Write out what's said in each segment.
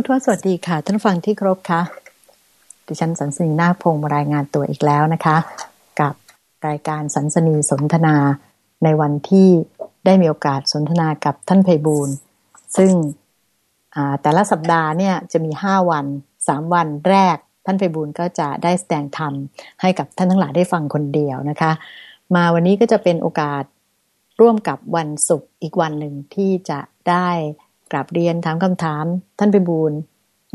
พุทธวสวัสดีค่ะ ท่านฟังที่ครบค่ะ ดิฉันสันสนีนาคพงศ์มารายงานตัวอีกแล้วนะคะ กับรายการสันสนีสนทนาในวันที่ได้มีโอกาสสนทนากับท่านไพบูลซึ่งแต่ละสัปดาห์เนี่ยจะมีห้าวันสามวันแรก ท่านไพบูลก็จะได้แสดงธรรมให้กับท่านทั้งหลายได้ฟังคนเดียวนะคะ มาวันนี้ก็จะเป็นโอกาสร่วมกับวันศุกร์อีกวันหนึ่งที่จะได้ กราบเรียนถามคำถามท่านไปบูล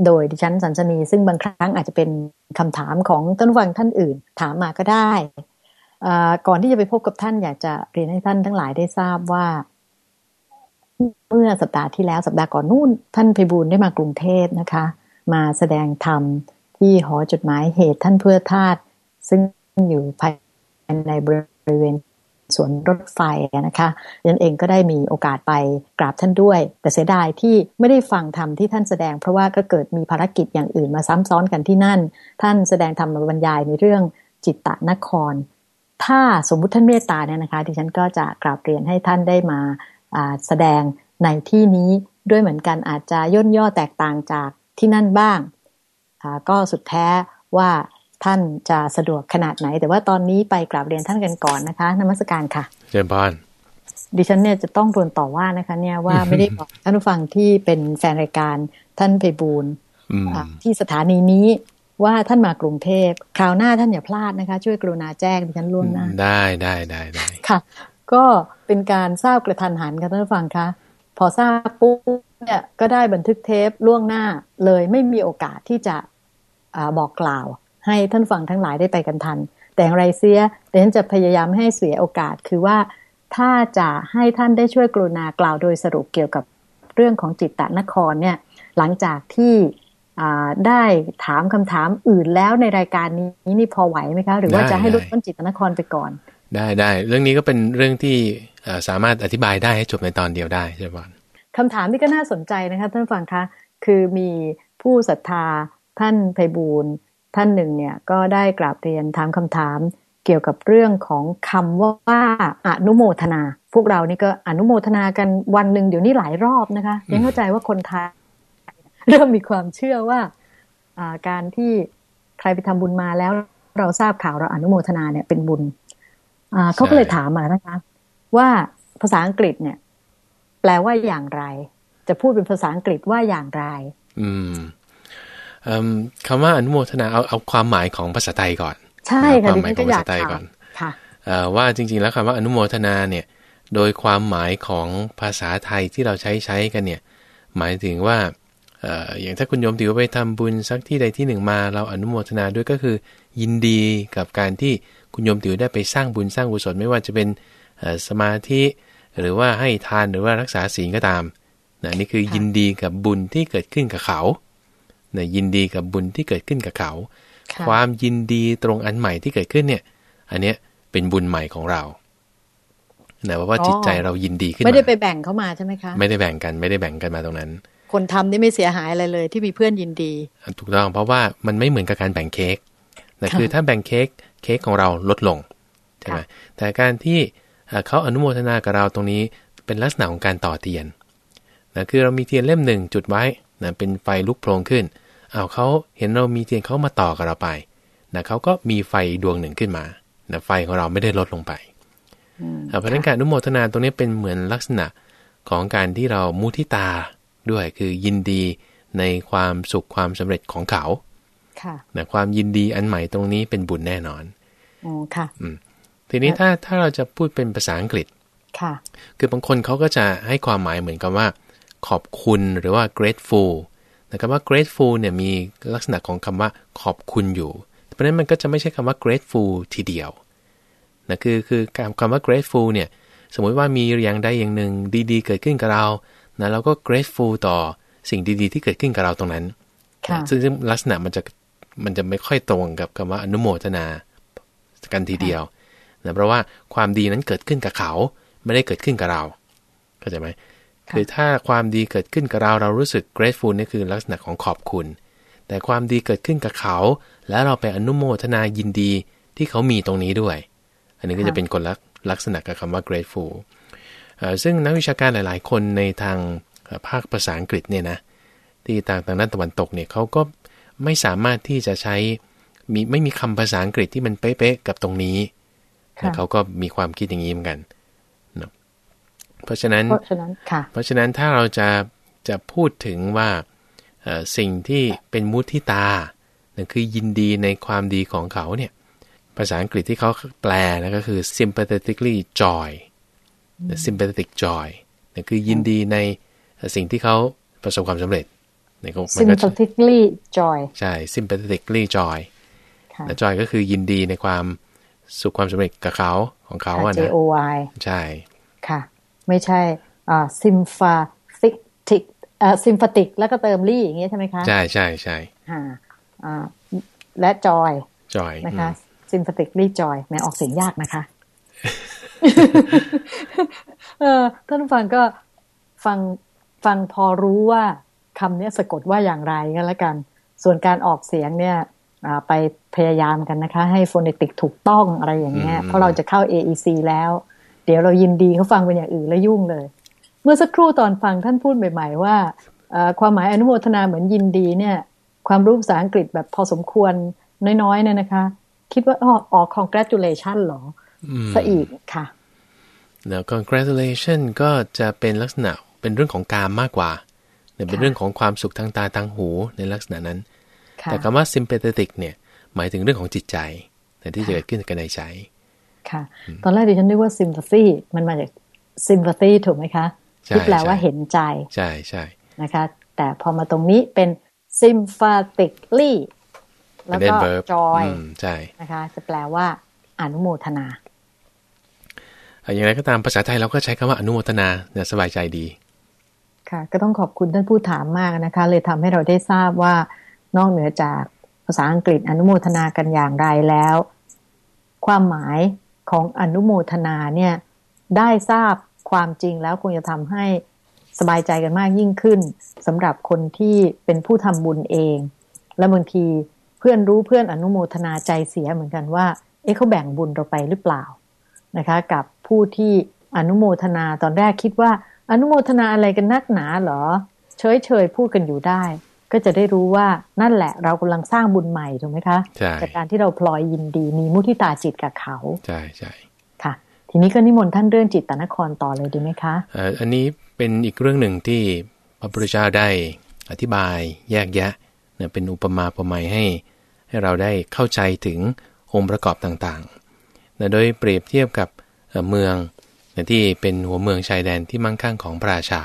โดยดิฉันสันสนีซึ่งบางครั้งอาจจะเป็นคำถามของต้นวังท่านอื่น ถามมาก็ได้ก่อนที่จะไปพบกับท่านอยากจะเรียนให้ท่านทั้งหลายได้ทราบว่า เมื่อสัปดาห์ที่แล้วสัปดาห์ก่อนนู่น ท่านไพบูลได้มากรุงเทพนะคะ มาแสดงธรรมที่หอจดหมายเหตุท่านเพื่อทาตซึ่งอยู่ภายในบริเวณ สวนรถไฟนะคะยันเองก็ได้มีโอกาสไปกราบท่านด้วย แต่เสียดายที่ไม่ได้ฟังธรรมที่ท่านแสดง เพราะว่าก็เกิดมีภารกิจอย่างอื่นมาซ้ำซ้อนกันที่นั่น ท่านแสดงธรรมบรรยายในเรื่องจิตตนคร ถ้าสมมุติท่านเมตตาเนี่ยนะคะดิฉันก็จะกราบเรียนให้ท่านได้มาแสดงในที่นี้ด้วยเหมือนกันอาจจะย่นย่อแตกต่างจากที่นั่นบ้างก็สุดแท้ว่า ท่านจะสะดวกขนาดไหน แต่ว่าตอนนี้ไปกราบเรียนท่านกันก่อนนะคะนมัสการค่ะเจริญพรดิฉันเนี่ยจะต้องรวนต่อว่านะคะ เนี่ยว่าไม่ได้บอกท่านผู้ฟังที่เป็นแฟนรายการท่านไปบูลที่สถานีนี้ว่าท่านมากรุงเทพคราวหน้าท่านอย่าพลาดนะคะ ช่วยกรุณาแจ้งดิฉันล่วงหน้า ได้ได้ได้ได้ค่ะ ก็เป็นการทราบกระทันหันกันท่านผู้ฟังคะพอทราบปุ๊บเนี่ยก็ได้บันทึกเทปล่วงหน้าเลยไม่มีโอกาสที่จะอบอกกล่าว ให้ท่านฟังทั้งหลายได้ไปกันทัน แต่อย่างไรเสียดิฉันจะพยายามให้เสียโอกาสคือว่าถ้าจะให้ท่านได้ช่วยกรุณากล่าวโดยสรุปเกี่ยวกับเรื่องของจิตตนครเนี่ยหลังจากที่ได้ถามคำถามอื่นแล้วในรายการนี้นี่พอไหวไหมคะ หรือว่าจะให้ลุกต้นจิตนครไปก่อน ได้ได้เรื่องนี้ก็เป็นเรื่องที่สามารถอธิบายได้ให้จบในตอนเดียวได้ใช่ไหมคำถามที่ก็น่าสนใจนะคะท่านฟังคะ คือมีผู้ศรัทธาท่านไพบูล ท่านหนึ่งเนี่ยก็ได้กราบเรียนถามคำถามเกี่ยวกับเรื่องของคำว่าอนุโมทนา พวกเรานี่ก็อนุโมทนากันวันหนึ่งเดี๋ยวนี้หลายรอบนะคะยังเข้าใจว่าคนไทยเริ่มมีความเชื่อว่าการที่ใครไปทำบุญมาแล้วเราทราบข่าวเราอนุโมทนาเนี่ยเป็นบุญเขาก็เลยถามมานะคะ ว่าภาษาอังกฤษเนี่ย แปลว่าอย่างไร จะพูดเป็นภาษาอังกฤษว่าอย่างไรอืม คำว่าอนุโมทนาเอาเอาความหมายของภาษาไทยก่อน ใช่ค่ะความหมายของภาษาไทยก่อนค่ะว่าจริงๆแล้วคำว่าอนุโมทนาเนี่ย โดยความหมายของภาษาไทยที่เราใช้ใช้กันเนี่ย หมายถึงว่าอย่างถ้าคุณโยมถือว่าไปทำบุญสักที่ใดที่หนึ่งมา เราอนุโมทนาด้วยก็คือ ยินดีกับการที่คุณโยมถือได้ไปสร้างบุญสร้างกุศลไม่ว่าจะเป็นสมาธิหรือว่าให้ทานหรือว่ารักษาศีลก็ตามนะนี่คือยินดีกับบุญที่เกิดขึ้นกับเขา นะยินดีกับบุญที่เกิดขึ้นกับเขา ความยินดีตรงอันใหม่ที่เกิดขึ้นเนี่ย อันเนี้ยเป็นบุญใหม่ของเรานะว่าจิตใจเรายินดีขึ้นไม่ได้ไปแบ่งเข้ามาใช่ไหมคะ ไม่ได้แบ่งกันไม่ได้แบ่งกันมาตรงนั้น คนทำนี่ไม่เสียหายอะไรเลย ที่มีเพื่อนยินดี ถูกต้องเพราะว่ามันไม่เหมือนกับการแบ่งเค้กนะคือถ้าแบ่งเค้กเค้กของเราลดลงใช่ไหมแต่การที่เขาอนุโมทนากับเราตรงนี้เป็นลักษณะของการต่อเทียนนะคือเรามีเทียนเล่มหนึ่งจุดไว้นะเป็นไฟลุกโผล่ขึ้น เอาเขาเห็นเรามีเทียนเขามาต่อกับเราไปนะเขาก็มีไฟดวงหนึ่งขึ้นมานะไฟของเราไม่ได้ลดลงไปเพราะนั้นการอนุโมทนาตรงนี้เป็นเหมือนลักษณะของการที่เรามุทิตาด้วยคือยินดีในความสุขความสำเร็จของเขาค่ะนะความยินดีอันใหม่ตรงนี้เป็นบุญแน่นอนอ๋อค่ะทีนี้ถ้าถ้าเราจะพูดเป็นภาษาอังกฤษค่ะ คือบางคนเขาก็จะให้ความหมายเหมือนกับว่า ขอบคุณหรือว่า grateful แต่คำว่า grateful เนี่ยมีลักษณะของคำว่าขอบคุณอยู่ เพราะฉะนั้นมันก็จะไม่ใช่คำว่า grateful ทีเดียวนะคือคือคำว่า grateful เนี่ยสมมุติว่ามีอย่างใดอย่างหนึ่งดีๆ เกิดขึ้นกับเรานะเราก็ grateful ต่อสิ่งดีๆ ที่เกิดขึ้นกับเราตรงนั้น ซึ่งลักษณะมันจะมันจะไม่ค่อยตรงกับคำว่าอนุโมทนากันทีเดียวนะเพราะว่าความดีนั้นเกิดขึ้นกับเขา ไม่ได้เกิดขึ้นกับเราเข้าใจไหม คือถ้าความดีเกิดขึ้นกับเราเรารู้สึก grateful นี่คือลักษณะของขอบคุณ แต่ความดีเกิดขึ้นกับเขา แล้วเราไปอนุโมทนายินดีที่เขามีตรงนี้ด้วย อันนี้ก็จะเป็นคนลักลักษณะกับคำว่า grateful ซึ่งนักวิชาการหลาย ๆ คนในทางภาคภาษาอังกฤษเนี่ยนะที่ต่างทางด้านตะวันตกเนี่ยเขาก็ไม่สามารถที่จะใช้มีไม่มีคำภาษาอังกฤษที่มันเป๊ะๆกับตรงนี้ค่ะเขาก็มีความคิดอย่างนี้เหมือนกันเนอะ เพราะฉะนั้น เพราะฉะนั้นค่ะ เพราะฉะนั้นถ้าเราจะจะพูดถึงว่าเอ่อสิ่งที่เป็นมุทิตานั่นคือยินดีในความดีของเขาเนี่ย ภาษาอังกฤษที่เขาแปลนะก็คือ sympathetically joy sympathetic joy นั่นคือยินดีในสิ่งที่เขาประสบความสำเร็จเนี่ยก็มันก็จะ sympathetically joy ใช่ sympathetically joy ค่ะและ joy ก็คือยินดีในความสุขความสำเร็จกับเขาของเขาอะ J นะ O Y ใช่ ค่ะ ไม่ใช่อ่า sympathetic อ่า sympathetic แล้วก็เติมลี่อย่างเงี้ยใช่ไหมคะ ใช่ใช่ใช่อ่าอ่าและ joy joy นะคะอืม sympathetically joy แม้ออกเสียงยากนะคะเออท่านผู้ฟังก็ฟังฟังพอรู้ว่าคำนี้สะกดว่าอย่างไรกันแล้วกัน ส่วนการออกเสียงเนี่ยอ่าไปพยายามกันนะคะ ให้โฟเนติกถูกต้องอะไรอย่างเงี้ยอืมเพราะเราจะเข้า AEC แล้ว เดี๋ยวเรายินดีเขาฟังเป็นอย่างอื่นแล้วยุ่งเลย เมื่อสักครู่ตอนฟังท่านพูดใหม่ ๆ ว่าเอ่อความหมายอนุโมทนาเหมือนยินดีเนี่ย ความรู้ภาษาอังกฤษแบบพอสมควรน้อยๆเนี่ยนะคะ คิดว่าอ๋อออก congratulation เหรออืมซะอีกค่ะแล้ว congratulation ก็จะเป็นลักษณะเป็นเรื่องของการมากกว่าเนี่ยเป็นค่ะเรื่องของความสุขทางตาทางหูในลักษณะนั้นค่ะแต่คำว่า sympathetic เนี่ยหมายถึงเรื่องของจิตใจแต่ที่จะเกิดขึ้นกันในใจ ค่ะ ตอนแรกดิฉันนึกว่า sympathy มันมาจาก sympathy ถูกไหมคะใช่ที่แปลว่าใช่เห็นใจ ใช่ใช่นะคะ แต่พอมาตรงนี้เป็น sympathetically แล้วเป็นก็ verb joy อืมใช่นะคะ จะแปลว่า อนุโมทนาอะอย่างไรก็ตามภาษาไทยเราก็ใช้คำว่าอนุโมทนาเนี่ยสบายใจดี ค่ะ ก็ต้องขอบคุณท่านผู้ถามมากนะคะ เลยทำให้เราได้ทราบว่านอกเหนือจากภาษาอังกฤษอนุโมทนากันอย่างไรแล้ว ความหมาย ของอนุโมทนาเนี่ยได้ทราบความจริงแล้วคงจะทำให้สบายใจกันมากยิ่งขึ้นสำหรับคนที่เป็นผู้ทำบุญเอง และบางทีเพื่อนรู้เพื่อนอนุโมทนาใจเสียเหมือนกันว่า เอ๊ะเขาแบ่งบุญเราไปหรือเปล่านะคะ กับผู้ที่อนุโมทนาตอนแรกคิดว่า อนุโมทนาอะไรกันนักหนาเหรอ เฉยเฉยพูดกันอยู่ได้ ก็จะได้รู้ว่านั่นแหละเรากำลังสร้างบุญใหม่ถูกไหมคะใช่จากการที่เราพลอยยินดีมีมุทิตาจิตกับเขาใช่ใช่ค่ะ ทีนี้ก็นิมนต์ท่านเรื่องจิตตนครต่อเลยดีไหมคะเอ่ออันนี้เป็นอีกเรื่องหนึ่งที่พระพุทธเจ้าได้อธิบายแยกแยะเนี่ยเป็นอุปมาอุปไมยให้ ให้เราได้เข้าใจถึงองค์ประกอบต่างๆนะโดยเปรียบเทียบกับเอ่อเมืองนะที่เป็นหัวเมืองชายแดนที่มั่งคั่งของพระราชา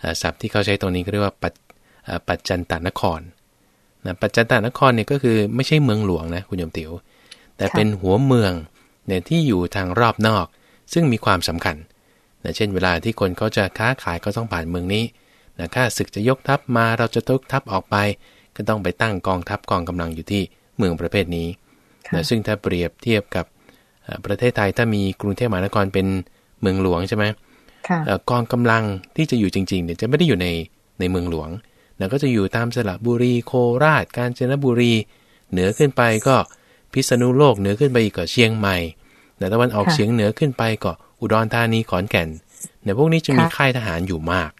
เอ่อศัพท์ที่เขาใช้ตรงนี้ก็เรียกว่าปัจเอ่อ ปัจจันตนครนะปัจจันตนครเนี่ยก็คือไม่ใช่เมืองหลวงนะคุณโยมติว๋วแต่ค่ะเป็นหัวเมืองเนี่ยที่อยู่ทางรอบนอก ซึ่งมีความสำคัญนะเช่นเวลาที่คนเขาจะค้าขายก็ต้องผ่านเมืองนี้นะถ้าศึกจะยกทัพมาเราจะยกทัพออกไป ก็ต้องไปตั้งกองทัพกองกำลังอยู่ที่เมืองประเภทนี้ค่ะนะซึ่งถ้าเปรียบเทียบกับเอ่อประเทศไทยถ้ามีกรุงเทพมหานครเป็นเมืองหลวงใช่ไหมค่ะเอ่อกองกำลังที่จะอยู่จริงๆเนี่ยจะไม่ได้อยู่ในในเมืองหลวง นะก็จะอยู่ตามสระบุรีโคราช กาญจนบุรี เหนือขึ้นไปก็พิษณุโลกเหนือขึ้นไปอีกก็เชียงใหม่นะตะวันออกเฉียงเหนือขึ้นไปก็อุดรธานีขอนแก่นเนี่ยพวกนี้จะมีค่ายทหารอยู่มาก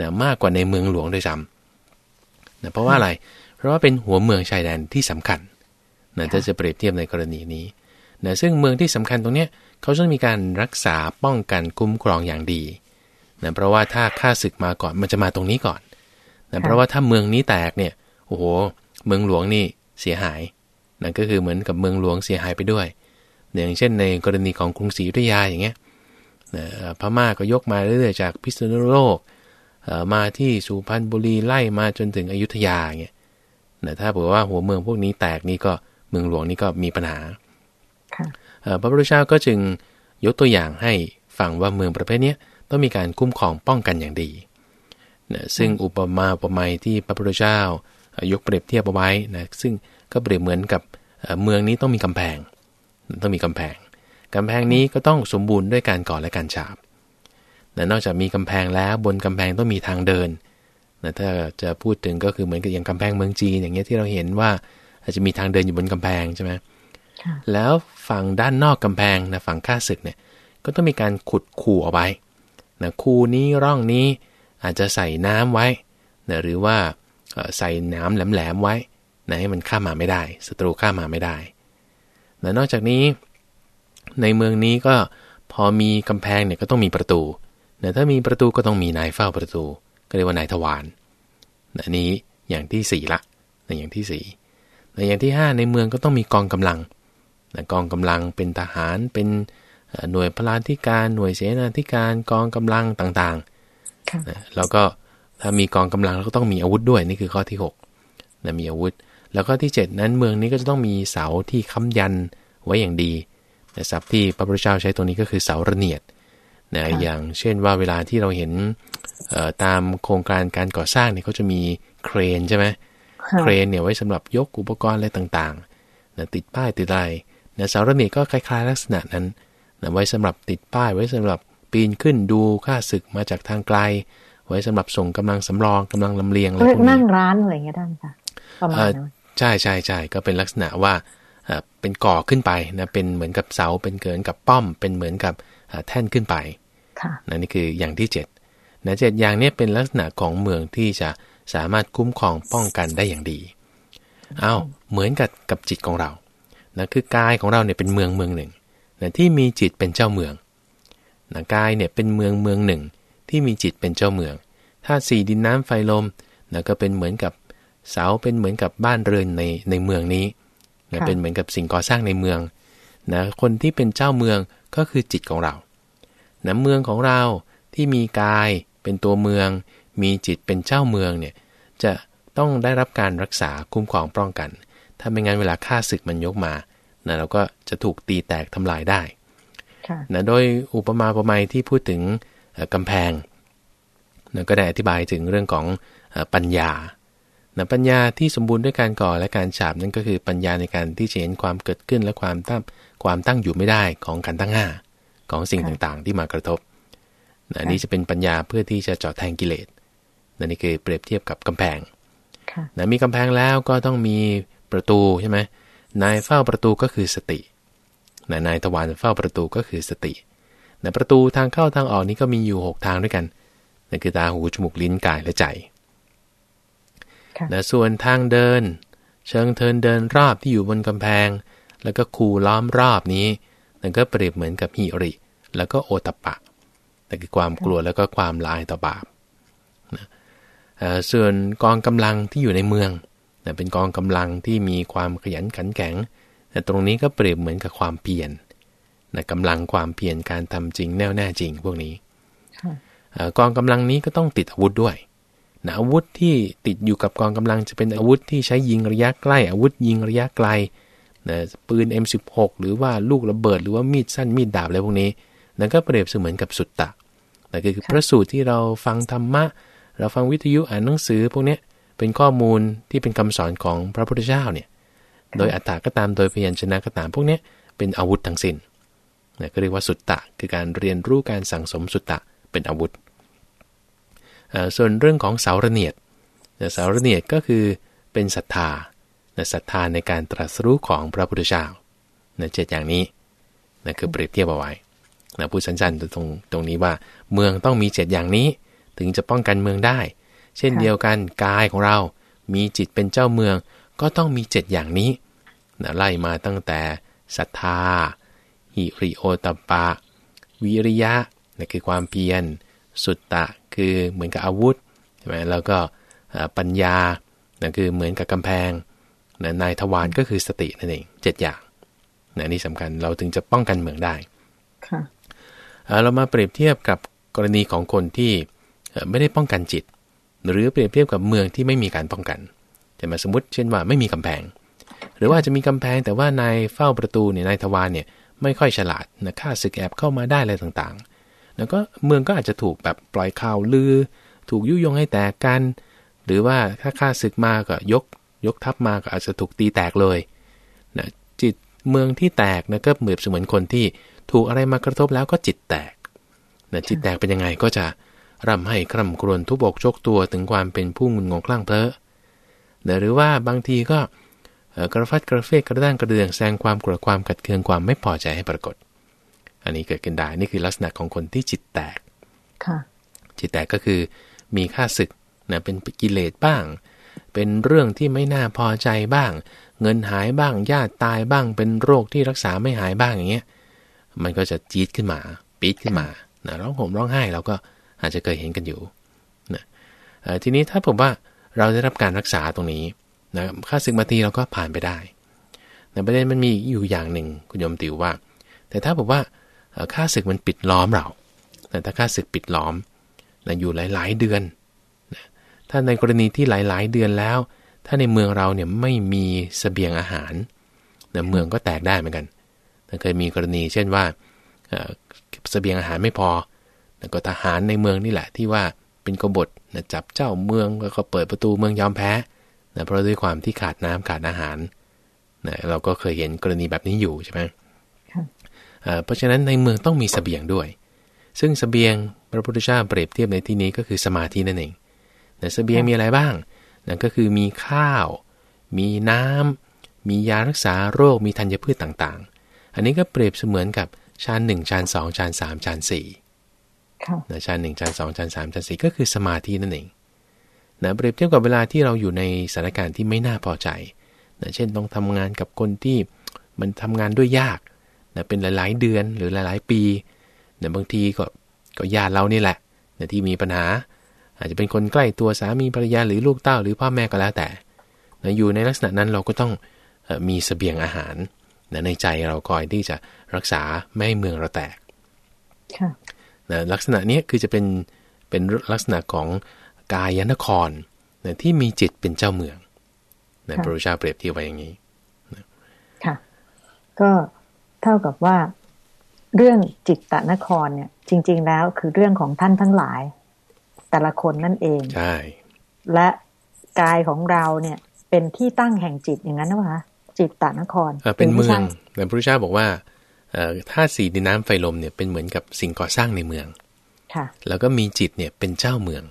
นะมากกว่าในเมืองหลวงด้วยซ้ำนะเพราะว่าอะไร เพราะว่าเป็นหัวเมืองชายแดนที่สำคัญนะถ้าจะเปรียบเทียบในกรณีนี้นะซึ่งเมืองที่สำคัญตรงเนี้ยเขาจะมีการรักษาป้องกันคุ้มครองอย่างดีนะเพราะว่าถ้าข้าศึกมาก่อนมันจะมาตรงนี้ก่อน นะเพราะว่าถ้าเมืองนี้แตกเนี่ยโอ้โหเมืองหลวงนี่เสียหายนั่นก็คือเหมือนกับเมืองหลวงเสียหายไปด้วย อย่างเช่นในกรณีของกรุงศรีอยุธยาอย่างเงี้ยนะเอ่อพม่าก็ยกมาเรื่อยๆจากพิษณุโลกเอ่อมาที่สุพรรณบุรีไล่มาจนถึงอยุธยาอย่างเงี้ยนะถ้าเผื่อว่าหัวเมืองพวกนี้แตกนี่ก็เมืองหลวงนี่ก็มีปัญหาค่ะเอ่อพระพุทธเจ้าก็จึงยกตัวอย่างให้ฟังว่าเมืองประเภทเนี้ยต้องมีการคุ้มครองป้องกันอย่างดี นะซึ่งอุปมาอุปไมยที่พระพุทธเจ้าเอ่อยกเปรียบเทียบเอาไว้นะซึ่งก็เปรียบเหมือนกับเอ่อเมืองนี้ต้องมีกำแพง ต้องมีกำแพงกำแพงนี้ก็ต้องสมบูรณ์ด้วยการก่อและการฉาบนะนอกจากมีกำแพงแล้วบนกำแพงต้องมีทางเดินนะถ้าจะพูดถึงก็คือเหมือนกับอย่างกำแพงเมืองจีนอย่างเงี้ยที่เราเห็นว่าอาจจะมีทางเดินอยู่บนกำแพงใช่ไหมค่ะแล้วฝั่งด้านนอกกำแพงนะฝั่งข้าศึกเนี่ยก็ต้องมีการขุดคูเอาไว้นะคูนี้ร่องนี้ อาจจะใส่น้ำไว้นะหรือว่าใส่น้ำแหลมๆไว้นะให้มันข้ามมาไม่ได้ศัตรูข้ามมาไม่ได้นะนอกจากนี้ ในเมืองนี้ก็พอมีกำแพงเนี่ยก็ต้องมีประตูนะถ้ามีประตูก็ต้องมีนายเฝ้าประตู ก็เรียกว่านายทวารนะนี้อย่างที่สี่ละในอย่างที่สี่ในอย่างที่ห้าในเมืองก็ต้องมีกองกำลังนะกองกำลังเป็นทหารเป็นหน่วยพลานธิการ หน่วยเสนาธิการกองกำลังต่างๆ นะแล้วก็ถ้ามีกองกำลังเราก็ต้องมีอาวุธด้วยนี่คือข้อที่6นะมีอาวุธ แล้วก็ที่ 7 นั้นเมืองนี้ก็จะต้องมีเสาที่ค้ำยันไว้อย่างดีแต่ศัพท์ที่พระพุทธเจ้าใช้ตัวนี้ก็คือเสาระเนียดนะอย่างเช่นว่าเวลาที่เราเห็นตามโครงการการก่อสร้างเนี่ยเขาจะมีเครนใช่ไหมเครนเนี่ยไว้สำหรับยกอุปกรณ์อะไรต่างๆนะติดป้ายติดอะไรนะเสาระเนียดก็คล้ายๆ ลักษณะนั้นนะไว้สำหรับติดป้ายไว้สำหรับ ปีนขึ้นดูค่าศึกมาจากทางไกล ไว้สำหรับส่งกำลังสำรองกำลังลำเลียงอะไรพวกนี้นั่งร้านอะไรอย่างเงี้ยได้ไหมคะประมาณนั้นใช่ใช่ใช่ก็เป็นลักษณะว่าเป็นก่อขึ้นไปนะเป็นเหมือนกับเสาเป็นเกินกับป้อม เป็นเหมือนกับแท่นขึ้นไปนะนี่คืออย่างที่7นะเจ็ดอย่างนี้เป็นลักษณะของเมืองที่จะสามารถคุ้มครองป้องกันได้อย่างดีเอาเหมือนกับกับจิตของเรานะคือกายของเราเนี่ยเป็นเมืองเมืองหนึ่งนะที่มีจิตเป็นเจ้าเมือง นะกายเนี่ยเป็นเมืองเมืองหนึ่ง ที่มีจิตเป็นเจ้าเมืองธาตุสี่ดินน้ำไฟลมนะก็เป็นเหมือนกับเสาเป็นเหมือนกับบ้านเรือนในในเมืองนี้นะเป็นเหมือนกับสิ่งก่อสร้างในเมืองนะคนที่เป็นเจ้าเมืองก็คือจิตของเรานะเมืองของเราที่มีกายเป็นตัวเมือง มีจิตเป็นเจ้าเมืองเนี่ยจะต้องได้รับการรักษาคุ้มครองป้องกัน ถ้าไม่งั้นเวลาค่าศึกมันยกมานะเราก็จะถูกตีแตกทำลายได้ นะโดยอุปมาอุปไมยที่พูดถึงกำแพงนะก็ได้อธิบายถึงเรื่องของปัญญานะปัญญาที่สมบูรณ์ด้วยการก่อและการฉาบนั่นก็คือปัญญาในการที่จะเห็นความเกิดขึ้นและความตั้งความตั้งอยู่ไม่ได้ของการตั้งห้าของสิ่งต่างๆ ที่มากระทบนะนี้จะเป็นปัญญาเพื่อที่จะเจาะแทงกิเลสนนี่คือเปรียบเทียบกับกำแพงนะมีกำแพงแล้วก็ต้องมีประตูใช่ไหมนายเฝ้าประตูก็คือสติ นะนายตะวันเฝ้าประตูก็คือสตินะประตูทางเข้าทางออกนี้ก็มีอยู่ 6 ทางด้วยกันนั่นคือตาหูจมูกลิ้นกายและใจนะส่วนทางเดิน เชิงเทินเดินรอบที่อยู่บนกำแพง แล้วก็คูล้อมรอบนี้นั่นก็เปรียบเหมือนกับหิริ แล้วก็โอตปะนั่นคือความกลัวแล้วก็ความลายต่อบาปนะส่วนกองกำลังที่อยู่ในเมืองนะเป็นกองกำลังที่มีความขยันขันแข็ง แต่ตรงนี้ก็เปรียบเหมือนกับความเพียรนะกำลังความเพียรการทำจริงแน่วแน่จริงพวกนี้กองกำลังนี้ก็ต้องติดอาวุธด้วยนะอาวุธที่ติดอยู่กับกองกำลังจะเป็นอาวุธที่ใช้ยิงระยะใกล้อาวุธยิงระยะไกลนะปืน M16 หรือว่าลูกระเบิด หรือว่ามีดสั้นมีดดาบอะไรพวกนี้นั่นก็เปรียบเสมือนกับสุตตะนั่นคือพระสูตรที่เราฟังธรรมะ เราฟังวิทยุอ่านหนังสือพวกนี้เป็นข้อมูลที่เป็นคำสอนของพระพุทธเจ้าเนี่ย โดยอัตตาก็ตามโดยพยัญชนะก็ตามพวกนี้เป็นอาวุธทั้งสิน้นนะก็เรียกว่าสุตตะ คือการเรียนรู้การสั่งสมสุตตะเป็นอาวุธ ส่วนเรื่องของเสาระเนียดเสาระเนียดก็คือเป็นศรัทธาศรัทธาในการตรัสรู้ของพระพุทธเจ้าเจ็ดอย่างนี้นะคือเปรียบเทียบเอาไว้นะพูดสั้นๆตรงตรงนี้ว่าเมืองต้องมีเจ็ดอย่างนี้ ถึงจะป้องกันเมืองได้ เช่นเดียวกันกายของเรา มีจิตเป็นเจ้าเมืองก็ต้องมีเจ็ดอย่างนี้ นะไล่มาตั้งแต่ศรัทธา หิริโอตปะ วิริยะนะคือความเพียร สุตตะคือเหมือนกับอาวุธใช่ไหมแล้วก็ปัญญานั่นคือเหมือนกับกำแพงนะนายทวารก็คือสตินั่นเองเจ็ดอย่างนะนี่สำคัญเราถึงจะป้องกันเมืองได้ค่ะเรามาเปรียบเทียบกับกรณีของคนที่ไม่ได้ป้องกันจิต หรือเปรียบเทียบกับเมืองที่ไม่มีการป้องกันจะมาสมมติเช่นว่าไม่มีกำแพง หรือว่าจะมีกำแพงแต่ว่านายเฝ้าประตูเนี่ยนายทวารเนี่ยไม่ค่อยฉลาดนะฆ่าศึกแอบเข้ามาได้อะไรต่างๆ แล้วก็เมืองก็อาจจะถูกแบบปล่อยข่าวลือ ถูกยุยงให้แตกกัน หรือว่าถ้าฆ่าศึกมาก็ยกยกทัพมาก็อาจจะถูกตีแตกเลยนะจิตเมืองที่แตกนะก็เหมือนเสมือนคนที่ถูกอะไรมากระทบแล้วก็จิตแตกนะจิตแตกเป็นยังไงก็จะร่ำให้คร่ำครวญทุบอกชกตัวถึงความเป็นผู้งุนงงคลั่งเพลอนะหรือว่าบางทีก็ กระฟัดกระเฟกกระด้างกระเดืองแซงความกลัวความกัดเคืองความไม่พอใจให้ปรากฏ อันนี้เกิดขึ้นได้นี่คือลักษณะของคนที่จิตแตกจิตแตกก็คือมีค่าศึกนะเป็นกิเลสบ้าง เป็นเรื่องที่ไม่น่าพอใจบ้าง เงินหายบ้างญาติตายบ้าง เป็นโรคที่รักษาไม่หายบ้างอย่างเงี้ยมันก็จะจี๊ดขึ้นมาปี๊ดขึ้นมานะร้องห่มร้องไห้เราก็อาจจะเคยเห็นกันอยู่นะทีนี้ถ้าผมว่าเราได้รับการรักษาตรงนี้ นะค่าศึกมาตีเราก็ผ่านไปได้แต่ประเด็นมันมีอยู่อย่างหนึ่งคุณโยมติวว่า แต่ถ้าบอกว่าค่าศึกมันปิดล้อมเรา แต่ถ้าค่าศึกปิดล้อมนะอยู่หลายๆเดือนนะถ้าในกรณีที่หลายๆเดือนแล้ว ถ้าในเมืองเราเนี่ยไม่มีสเสบียงอาหารนะเมืองก็แตกได้เหมือนกันเคยมีกรณีเช่นว่าสเสบียงอาหารไม่พอก็ทหารในเมืองนี่แหละที่ว่าเป็นกบฏนะจับเจ้าเมืองแล้วก็เปิดประตูเมืองยอมแพ้ นะเพราะด้วยความที่ขาดน้ำขาดอาหารนะเราก็เคยเห็นกรณีแบบนี้อยู่ใช่ไหมเพราะฉะนั้นในเมืองต้องมีสเสบียงด้วย ซึ่งสเสบียงพระพุทธเจ้าเปรียบเทียบในที่นี้ก็คือสมาธินั่นเองนะสเสบียงมีอะไรบ้างนั่นก็คือมีข้าว มีน้ำมียารักษาโรค มีธัญพืชต่างๆ อันนี้ก็เปรียบเสมือนกับชานหนึ่งชานสองชานสามชานสี่นะชานหนึ่งชานสองชานสามชานสี่ก็คือสมาธินั่นเอง นะเปรียบเทียบกับเวลาที่เราอยู่ในสถานการณ์ที่ไม่น่าพอใจนะเช่นต้องทำงานกับคนที่มันทำงานด้วยยากนะเป็นหลาย ๆ เดือนหรือหลาย ๆ ปีนะบางทีก็ก็ญาติเรานี่แหละนะที่มีปัญหา อาจจะเป็นคนใกล้ตัวสามีภรรยาหรือลูกเต้าหรือพ่อแม่ก็แล้วแต่นะอยู่ในลักษณะนั้นเราก็ต้องมีสเสบียงอาหารนะในใจเราคอยที่จะรักษาไม่ให้เมืองเราแตกนะลักษณะนี้คือจะเป็นเป็นลักษณะของ กายนครนะที่มีจิตเป็นเจ้าเมืองนะพระพุทธเจ้าเปรียบเทียบไว้อย่างนี้ค่ะ ก็เท่ากับว่า เรื่องจิตตนครเนี่ย จริง ๆ แล้วคือเรื่องของท่านทั้งหลาย แต่ละคนนั่นเองใช่และกายของเราเนี่ย เป็นที่ตั้งแห่งจิตอย่างนั้นนะวะจิตตนครเป็นเมืองแต่พระพุทธเจ้าบอกว่าถ้าสีดินน้ำไฟลมเนี่ยเป็นเหมือนกับสิ่งก่อสร้างในเมือง ค่ะ แล้วก็มีจิตเนี่ยเป็นเจ้าเมือง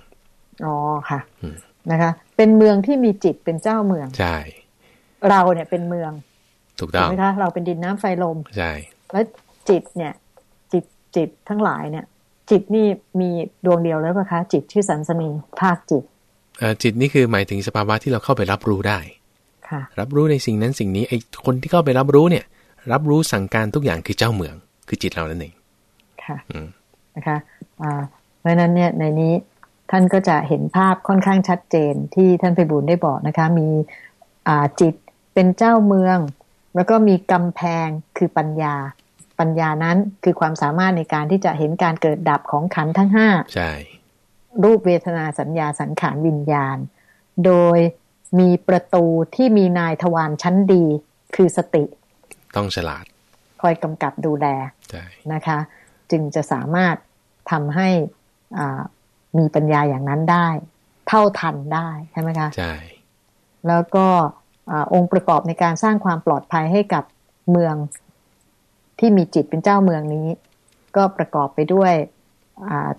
อ๋อค่ะนะคะ เป็นเมืองที่มีจิตเป็นเจ้าเมือง ใช่ เราเนี่ยเป็นเมือง ถูกต้องไหมคะ เราเป็นดินน้ำไฟลม ใช่ แล้วจิตเนี่ย จิตจิตทั้งหลายเนี่ย จิตนี่มีดวงเดียวแล้วป่ะคะ จิตชื่อสันสนีภาคจิตจิตนี่คือหมายถึงสภาวะที่เราเข้าไปรับรู้ได้ค่ะรับรู้ในสิ่งนั้นสิ่งนี้ไอ้คนที่เข้าไปรับรู้เนี่ย รับรู้สั่งการทุกอย่างคือเจ้าเมือง คือจิตเรานั่นเองค่ะนะคะเพราะนั้นเนี่ยในนี้ ท่านก็จะเห็นภาพค่อนข้างชัดเจนที่ท่านไปบุญได้บอกนะคะ มีจิตเป็นเจ้าเมือง แล้วก็มีกำแพงคือปัญญา ปัญญานั้นคือความสามารถในการที่จะเห็นการเกิดดับของขันทั้งห้าใช่รูปเวทนาสัญญาสังขารวิญญาณ โดยมีประตูที่มีนายทวารชั้นดีคือสติ ต้องฉลาด คอยกำกับดูแลนะคะ จึงจะสามารถทำให้ มีปัญญาอย่างนั้นได้ เท่าทันได้ใช่ไหมคะใช่แล้วก็องค์ประกอบในการสร้างความปลอดภัยให้กับเมืองที่มีจิตเป็นเจ้าเมืองนี้ ก็ประกอบไปด้วย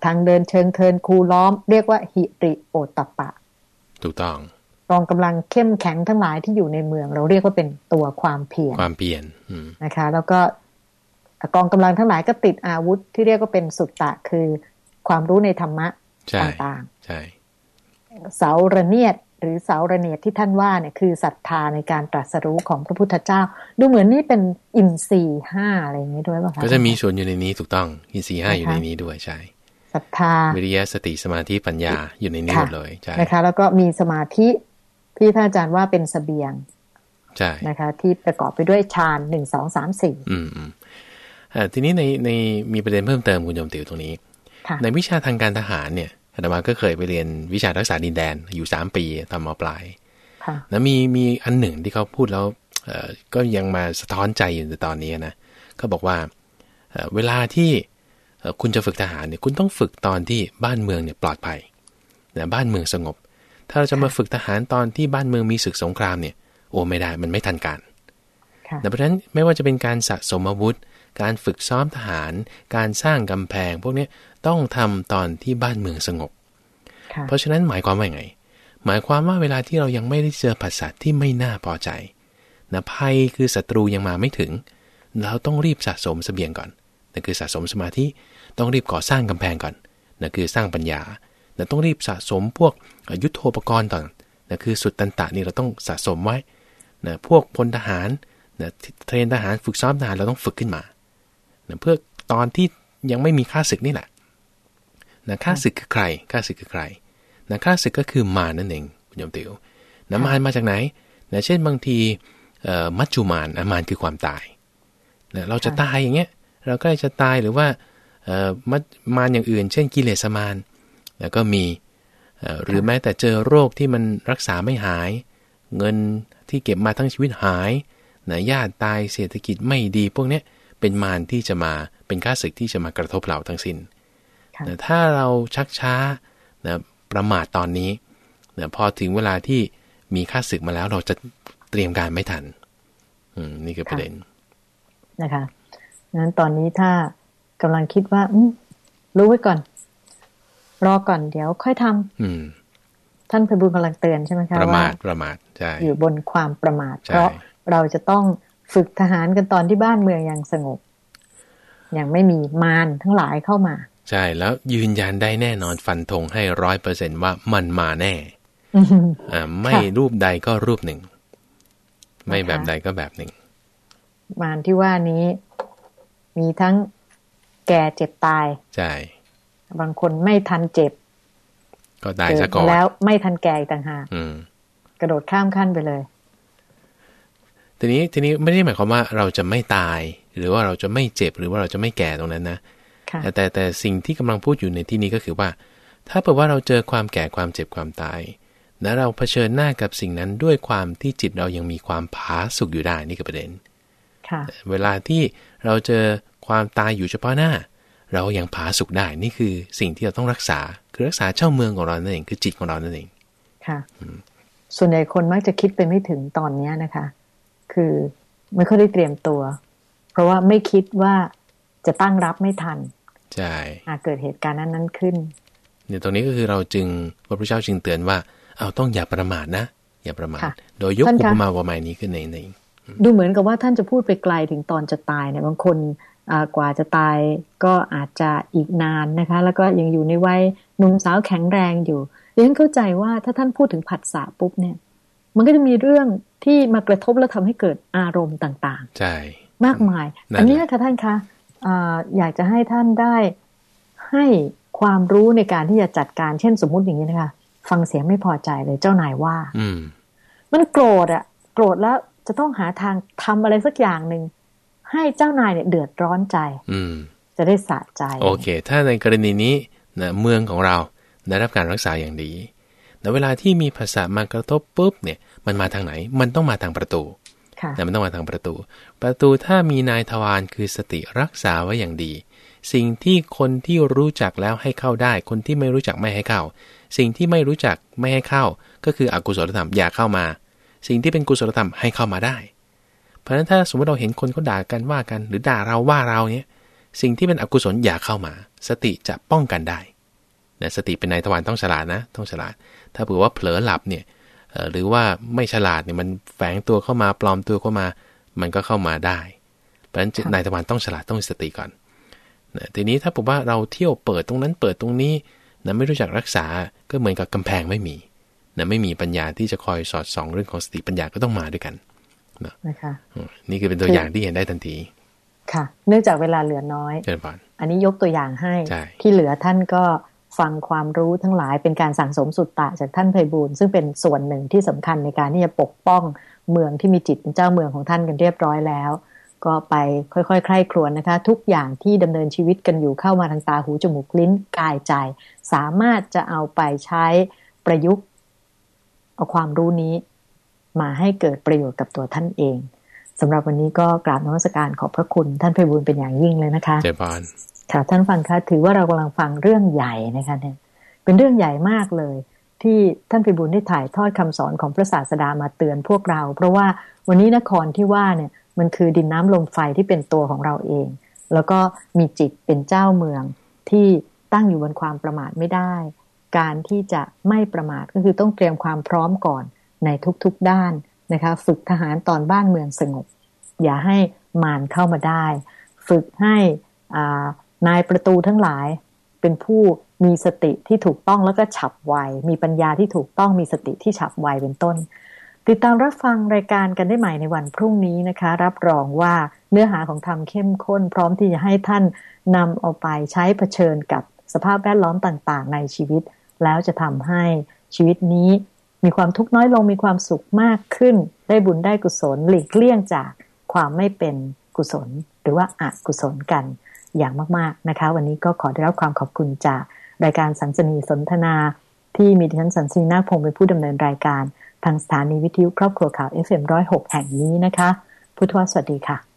ทางเดินเชิงเทินคูล้อม เรียกว่าหิริโอตปะ ถูกต้องกองกำลังเข้มแข็งทั้งหลายที่อยู่ในเมือง เราเรียกว่าเป็นตัวความเพียรความเพียรนะคะ แล้วก็กองกำลังทั้งหลายก็ติดอาวุธที่เรียกว่าเป็นสุตตะคือความรู้ในธรรมะ ต่างๆใช่เสาระเนียดหรือเสาระเนียดที่ท่านว่าเนี่ยคือศรัทธาในการตรัสรู้ของพระพุทธเจ้า ดูเหมือนนี่เป็นอินทรีห้าอะไรอย่างนี้ด้วยป่ะคะก็จะมีส่วนอยู่ในนี้ถูกต้องอินทรีห้าอยู่ในนี้ด้วยใช่ศรัทธาวิริยะสติสมาธิปัญญาอยู่ในนี้หมดเลยใช่นะคะ แล้วก็มีสมาธิที่ท่านอาจารย์ว่าเป็นสเสบียงใช่นะคะ ที่ประกอบไปด้วยฌานหนึ่งสองสามสี่อืมอืมอ่าทีนี้ในในมีประเด็นเพิ่มเติมคุณโยมติ๋วตรงนี้ ในวิชาทางการทหารเนี่ย อาตมาก็เคยไปเรียนวิชารักษาดินแดนอยู่สามปีตอนมปลายแล้วมีมีอันหนึ่งที่เขาพูดแล้วเอ่อก็ยังมาสะท้อนใจอยู่ในตอนนี้นะเขาบอกว่าเวลาที่คุณจะฝึกทหารเนี่ยคุณต้องฝึกตอนที่บ้านเมืองเนี่ยปลอดภัยนะบ้านเมืองสงบ ถ้าเราจะมาฝึกทหารตอนที่บ้านเมืองมีศึกสงครามเนี่ยโอ้ไม่ได้มันไม่ทันการดังนั้นไม่ว่าจะเป็นการสะสมอาวุธ การฝึกซ้อมทหาร การสร้างกำแพง พวกนี้ ต้องทำตอนที่บ้านเมืองสงบ เพราะฉะนั้นหมายความว่าไง หมายความว่าเวลาที่เรายังไม่ได้เจอผัสสะที่ไม่น่าพอใจนะภัยคือศัตรูยังมาไม่ถึง เราต้องรีบสะสมสเสบียงก่อนนั่นคือสะสมสมาธิ ต้องรีบก่อสร้างกำแพงก่อนนั่นคือสร้างปัญญานะต้องรีบสะสมพวกยุทโธปกรณ์ต่อนนะคือสุดตันตะนี่เราต้องสะสมไว้นะพวกพลทหารนะเทรนทหารฝึกซ้อมทหารเราต้องฝึกขึ้นมานะเพื่อตอนที่ยังไม่มีค่าศึกนี่แหละ นะค่าศึกคือใครค่าศึกคือใครนะค่าศึกก็คือมานั่นเองคุณโยมติวนะมารมาจากไหนนะเช่นบางทีมัจจุมานมานคือความตายนะเราจะตายอย่างเงี้ย เราก็จะตายหรือว่ามัมานอย่างอื่น เช่นกิเลสมานแล้วก็มีหรือแม้แต่เจอโรคที่มันรักษาไม่หาย เงินที่เก็บมาทั้งชีวิตหายนะญาติตายเศรษฐกิจไม่ดี พวกนี้เป็นมารที่จะมาเป็นค่าศึกที่จะมากระทบเราทั้งสิน้น ถ้าเราชักช้านะประมาทตอนนี้นะพอถึงเวลาที่มีค่าศึกมาแล้วเราจะเตรียมการไม่ทัน อืม นี่คือประเด็นนะคะงั้นตอนนี้ถ้ากำลังคิดว่า อืรู้ไว้ก่อน รอก่อนเดี๋ยวค่อยทำอืม ท่านพบุญกำลังเตือนใช่ไหมคะประมาทประมาทใช่อยู่บนความประมาท เพราะเราจะต้องฝึกทหารกันตอนที่บ้านเมืองยังสงบ ยังไม่มีมารทั้งหลายเข้ามา ใช่แล้วยืนยันได้แน่นอนฟันธงให้ร้อยเปอร์เซ็นว่ามันมาแน่อ่าไม่รูปใดก็รูปหนึ่ง ไม่แบบใดก็แบบหนึ่ง มารที่ว่านี้มีทั้งแก่เจ็บตาย ใช่ บางคนไม่ทันเจ็บ ก็ตายซะก่อนแล้วไม่ทันแก่อีกต่างหากกระโดดข้ามขั้นไปเลย ทีนี้ทีนี้ไม่ได้หมายความว่าเราจะไม่ตาย หรือว่าเราจะไม่เจ็บหรือว่าเราจะไม่แก่ตรงนั้นนะ แต่แต่แต่สิ่งที่กำลังพูดอยู่ในที่นี้ก็คือว่า ถ้าเผื่อว่าเราเจอความแก่ความเจ็บความตายนะเราเผชิญหน้ากับสิ่งนั้นด้วยความที่จิตเรายังมีความผาสุกอยู่ได้นี่คือประเด็นเวลาที่เราเจอความตายอยู่เฉพาะหน้า เรายังผาสุกได้นี่คือสิ่งที่เราต้องรักษา คือรักษาเจ้าเมืองของเรานั่นเองคือจิตของเรานั่นเองค่ะส่วนใหญ่คนมักจะคิดไปไม่ถึงตอนนี้นะคะ คือไม่ค่อยได้เตรียมตัว เพราะว่าไม่คิดว่าจะตั้งรับไม่ทัน ใช่อาจเกิดเหตุการณ์นั้นนั้นขึ้นเนี่ยตรงนี้ก็คือเราจึงพระพุทธเจ้าจึงเตือนว่าเอาต้องอย่าประมาทนะ อย่าประมาท โดยยกอุปมาประมาณนี้ขึ้นในในดูเหมือนกับว่าท่านจะพูดไปไกลถึงตอนจะตายเนี่ยบางคนกว่าจะตายก็อาจจะอีกนานนะคะ แล้วก็ยังอยู่ในวัยหนุ่มสาวแข็งแรงอยู่ดังนั้นเข้าใจว่าถ้าท่านพูดถึงผัสสะปุ๊บเนี่ย มันก็จะมีเรื่องที่มากระทบแล้วทำให้เกิดอารมณ์ต่าง ๆ ใช่ มากมาย อันนี้ค่ะท่านคะ อยากจะให้ท่านได้ให้ความรู้ในการที่จะจัดการ เช่นสมมุติอย่างนี้นะคะ ฟังเสียงไม่พอใจเลยเจ้านายว่า อืมมันโกรธอะโกรธแล้วจะต้องหาทางทำอะไรสักอย่างหนึ่งให้เจ้านายเนี่ยเดือดร้อนใจ อืมจะได้สะใจ โอเค ถ้าในกรณีนี้นะเมืองของเราได้รับการรักษาอย่างดีแต่เวลาที่มีภาษามากระทบปุ๊บเนี่ย มันมาทางไหน มันต้องมาทางประตู แต่มันต้องมาทางประตู ประตูถ้ามีนายทวารคือสติรักษาไว้อย่างดี สิ่งที่คนที่รู้จักแล้วให้เข้าได้ คนที่ไม่รู้จักไม่ให้เข้า สิ่งที่ไม่รู้จักไม่ให้เข้า ก็คืออกุศลธรรมอย่าเข้ามา สิ่งที่เป็นกุศลธรรมให้เข้ามาได้ เพราะฉะนั้นถ้าสมมติเราเห็นคนเขาด่ากันว่ากัน หรือด่าเราว่าเราเนี่ยสิ่งที่เป็นอกุศลอย่าเข้ามา สติจะป้องกันได้นะสติเป็นนายทวารต้องฉลาดนะ ต้องฉลาด ถ้าเผื่อว่าเผลอหลับเนี่ย หรือว่าไม่ฉลาดเนี่ยมันแฝงตัวเข้ามาปลอมตัวเข้ามา มันก็เข้ามาได้ เพราะฉะนั้นนายทวารต้องฉลาดต้องมีสติก่อนนะทีนี้ถ้าผมว่าเราเที่ยวเปิดตรงนั้นเปิดตรงนี้นะไม่รู้จักรักษาก็เหมือนกับกำแพงไม่มีนะไม่มีปัญญาที่จะคอยสอดส่องเรื่องของสติปัญญาก็ต้องมาด้วยกันนะคะนี่คือเป็นตัวอย่างที่เห็นได้ทันที ค่ะ เนื่องจากเวลาเหลือน้อยเชิญนอันนี้ยกตัวอย่างให้ที่เหลือท่านก็ ฟังความรู้ทั้งหลายเป็นการสั่งสมสุตตะจากท่านไพบูลซึ่งเป็นส่วนหนึ่งที่สำคัญในการที่จะปกป้องเมืองที่มีจิตเป็นเจ้าเมืองของท่านกันเรียบร้อยแล้ว ก็ไปค่อยๆใคร่ครวญนะคะ ทุกอย่างที่ดำเนินชีวิตกันอยู่เข้ามาทางตาหูจมูกลิ้นกายใจ สามารถจะเอาไปใช้ประยุกต์ เอาความรู้นี้ มาให้เกิดประโยชน์กับตัวท่านเองสำหรับวันนี้ก็กราบนมัสการขอบพระคุณท่านไพบุญเป็นอย่างยิ่งเลยนะคะเจบาน ค่ะท่านฟังคะถือว่าเรากำลังฟังเรื่องใหญ่นะคะเนี่ยเป็นเรื่องใหญ่มากเลย ที่ท่านไพบุญได้ถ่ายทอดคำสอนของพระศาสดามาเตือนพวกเรา เพราะว่าวันนี้นครที่ว่าเนี่ยมันคือดินน้ำลมไฟที่เป็นตัวของเราเอง แล้วก็มีจิตเป็นเจ้าเมืองที่ตั้งอยู่บนความประมาทไม่ได้ การที่จะไม่ประมาทก็คือต้องเตรียมความพร้อมก่อนในทุกๆด้านนะคะฝึกทหารตอนบ้านเมืองสงบ อย่าให้มารเข้ามาได้ ฝึกให้อ่า นายประตูทั้งหลายเป็นผู้มีสติที่ถูกต้องแล้วก็ฉับไว มีปัญญาที่ถูกต้องมีสติที่ฉับไวเป็นต้น ติดตามรับฟังรายการกันได้ใหม่ในวันพรุ่งนี้นะคะ รับรองว่าเนื้อหาของธรรมเข้มข้น พร้อมที่จะให้ท่านนำเอาไปใช้เผชิญกับสภาพแวดล้อมต่างๆ ในชีวิต แล้วจะทำให้ชีวิตนี้มีความทุกข์น้อยลงมีความสุขมากขึ้น ได้บุญได้กุศลหลีกเลี่ยงจากความไม่เป็นกุศล หรือว่าอากุศลกัน อย่างมากๆนะคะ วันนี้ก็ขอได้รับความขอบคุณจากรายการสันสนีสนทนา ที่มีดิฉันสันสนีนาคพงศ์เป็นผู้ดำเนินรายการ ทางสถานีวิทยุครอบครัวข่าว FM106 แห่งนี้นะคะพุทธวสวัสดีค่ะ